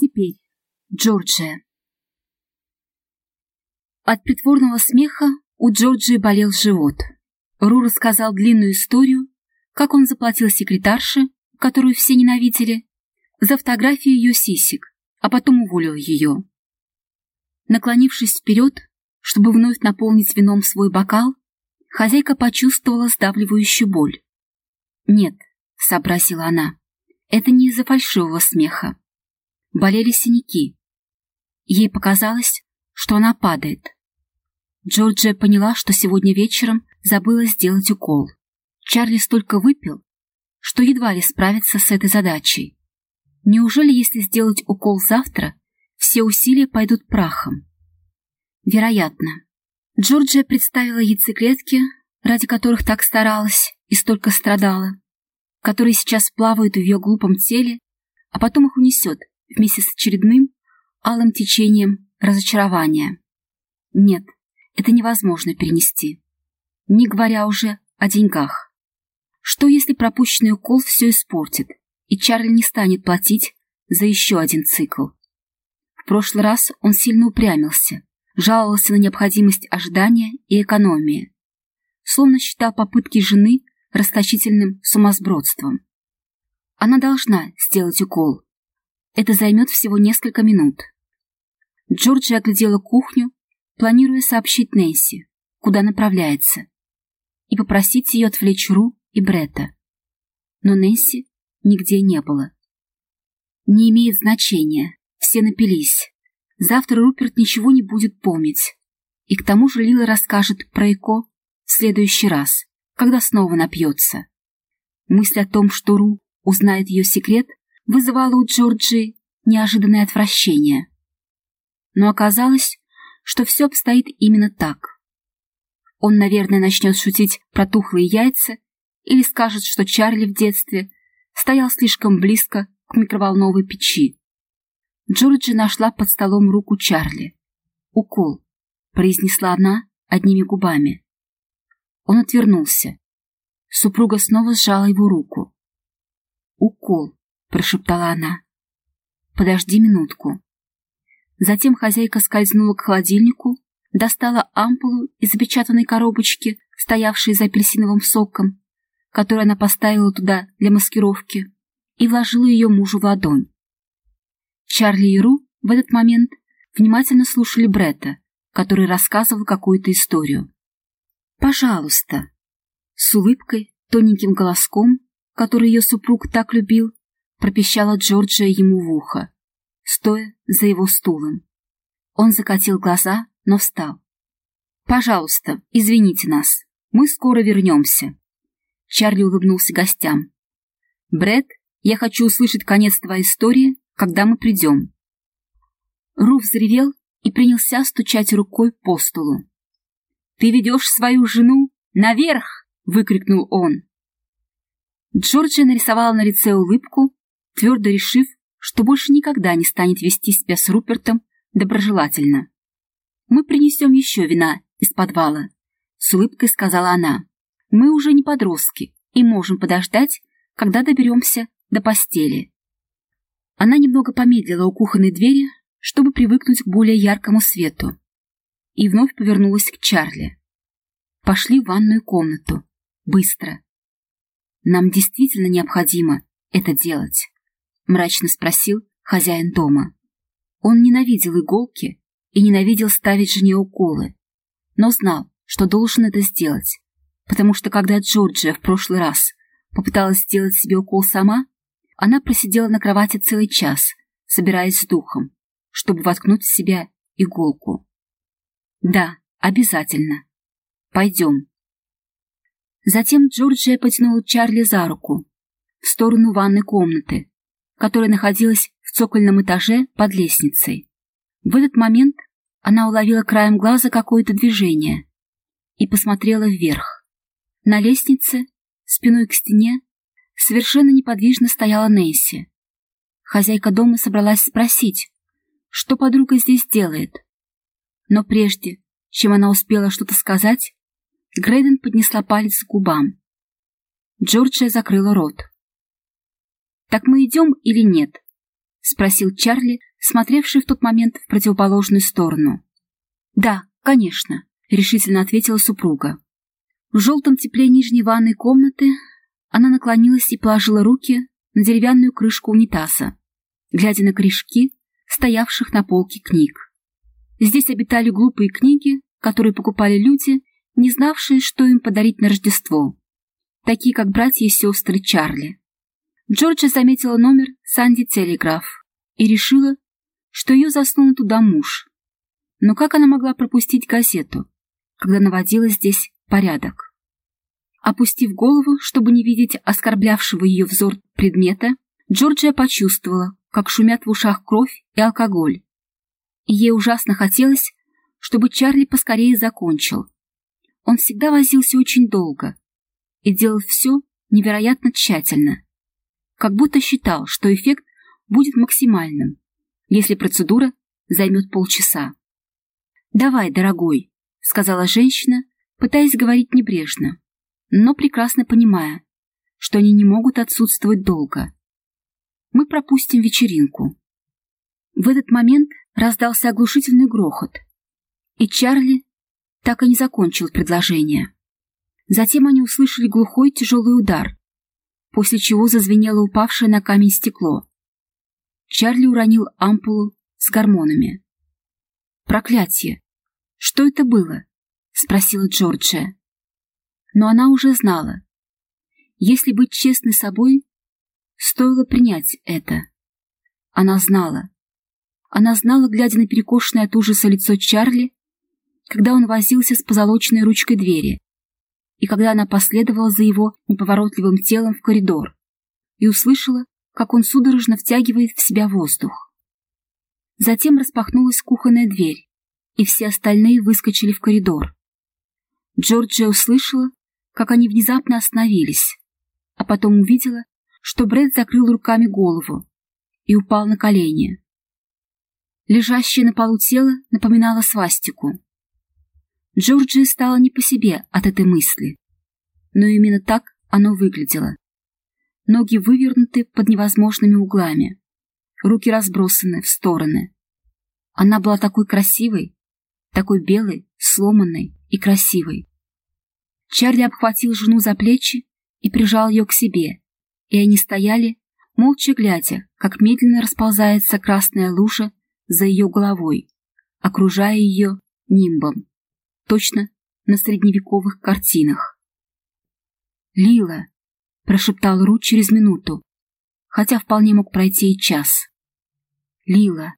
Теперь, Джорджия. От притворного смеха у Джорджии болел живот. Ру рассказал длинную историю, как он заплатил секретарше, которую все ненавидели, за фотографию ее сисек, а потом уволил ее. Наклонившись вперед, чтобы вновь наполнить вином свой бокал, хозяйка почувствовала сдавливающую боль. «Нет», — сообразила она, — «это не из-за фальшивого смеха. Болели синяки. Ей показалось, что она падает. Джорджия поняла, что сегодня вечером забыла сделать укол. Чарли столько выпил, что едва ли справится с этой задачей. Неужели, если сделать укол завтра, все усилия пойдут прахом? Вероятно. Джорджия представила яйцеклетки, ради которых так старалась и столько страдала, которые сейчас плавают в ее глупом теле, а потом их унесет вместе с очередным алым течением разочарования. Нет, это невозможно перенести, не говоря уже о деньгах. Что, если пропущенный укол все испортит, и Чарли не станет платить за еще один цикл? В прошлый раз он сильно упрямился, жаловался на необходимость ожидания и экономии, словно считал попытки жены расточительным сумасбродством. Она должна сделать укол. Это займет всего несколько минут. Джорджи оглядела кухню, планируя сообщить Нэнси, куда направляется, и попросить ее отвлечь Ру и Бретта. Но Нэнси нигде не было. Не имеет значения, все напились. Завтра Руперт ничего не будет помнить. И к тому же Лила расскажет про Эко в следующий раз, когда снова напьется. Мысль о том, что Ру узнает ее секрет, вызывала у Джорджии неожиданное отвращение. Но оказалось, что все обстоит именно так. Он, наверное, начнет шутить про тухлые яйца или скажет, что Чарли в детстве стоял слишком близко к микроволновой печи, Джорджи нашла под столом руку Чарли. «Укол», — произнесла она одними губами. Он отвернулся. Супруга снова сжала его руку. «Укол», — прошептала она. «Подожди минутку». Затем хозяйка скользнула к холодильнику, достала ампулу из запечатанной коробочки, стоявшей за апельсиновым соком, которую она поставила туда для маскировки, и вложила ее мужу в ладонь. Чарли и Ру в этот момент внимательно слушали Бретта, который рассказывал какую-то историю. «Пожалуйста!» С улыбкой, тоненьким голоском, который ее супруг так любил, пропищала Джорджия ему в ухо, стоя за его стулом. Он закатил глаза, но встал. «Пожалуйста, извините нас, мы скоро вернемся». Чарли улыбнулся гостям. «Брэд, я хочу услышать конец твоей истории когда мы придем. Ру взревел и принялся стучать рукой по столу. «Ты ведешь свою жену наверх!» — выкрикнул он. Джорджия нарисовала на лице улыбку, твердо решив, что больше никогда не станет вести себя с Рупертом доброжелательно. «Мы принесем еще вина из подвала», — с улыбкой сказала она. «Мы уже не подростки и можем подождать, когда доберемся до постели». Она немного помедлила у кухонной двери, чтобы привыкнуть к более яркому свету, и вновь повернулась к Чарли. Пошли в ванную комнату. Быстро. Нам действительно необходимо это делать, мрачно спросил хозяин дома. Он ненавидел иголки и ненавидел ставить жене уколы, но знал, что должен это сделать, потому что когда Джорджия в прошлый раз попыталась сделать себе укол сама, она просидела на кровати целый час, собираясь с духом, чтобы воткнуть в себя иголку. «Да, обязательно. Пойдем». Затем Джорджия потянула Чарли за руку в сторону ванной комнаты, которая находилась в цокольном этаже под лестницей. В этот момент она уловила краем глаза какое-то движение и посмотрела вверх. На лестнице, спиной к стене, Совершенно неподвижно стояла Несси. Хозяйка дома собралась спросить, что подруга здесь делает. Но прежде, чем она успела что-то сказать, Грейден поднесла палец к губам. Джорджия закрыла рот. «Так мы идем или нет?» — спросил Чарли смотревший в тот момент в противоположную сторону. «Да, конечно», — решительно ответила супруга. В желтом тепле нижней ванной комнаты она наклонилась и положила руки на деревянную крышку унитаза, глядя на корешки, стоявших на полке книг. Здесь обитали глупые книги, которые покупали люди, не знавшие, что им подарить на Рождество, такие как братья и сестры Чарли. Джорджа заметила номер Санди Телеграф и решила, что ее засунул туда муж. Но как она могла пропустить газету, когда наводила здесь порядок? Опустив голову, чтобы не видеть оскорблявшего ее взор предмета, Джорджия почувствовала, как шумят в ушах кровь и алкоголь. ей ужасно хотелось, чтобы Чарли поскорее закончил. Он всегда возился очень долго и делал все невероятно тщательно, как будто считал, что эффект будет максимальным, если процедура займет полчаса. «Давай, дорогой», — сказала женщина, пытаясь говорить небрежно, но прекрасно понимая, что они не могут отсутствовать долго. «Мы пропустим вечеринку». В этот момент раздался оглушительный грохот, и Чарли так и не закончил предложение. Затем они услышали глухой тяжелый удар, после чего зазвенело упавшее на камень стекло. Чарли уронил ампулу с гормонами. «Проклятие! Что это было?» — спросила Джорджия. Но она уже знала. Если быть честной собой, стоило принять это. Она знала. Она знала, глядя на перекошенное от ужаса лицо Чарли, когда он возился с позолоченной ручкой двери, и когда она последовала за его неповоротливым телом в коридор и услышала, как он судорожно втягивает в себя воздух. Затем распахнулась кухонная дверь, и все остальные выскочили в коридор. Джорджия услышала, как они внезапно остановились, а потом увидела, что Брэд закрыл руками голову и упал на колени. Лежащее на полу тело напоминало свастику. Джорджия стала не по себе от этой мысли, но именно так оно выглядело ноги вывернуты под невозможными углами, руки разбросаны в стороны. Она была такой красивой, такой белой, сломанной и красивой. Чарли обхватил жену за плечи и прижал ее к себе, и они стояли, молча глядя, как медленно расползается красная лужа за ее головой, окружая ее нимбом, точно на средневековых картинах. «Лила!» прошептал Рут через минуту, хотя вполне мог пройти и час. «Лила,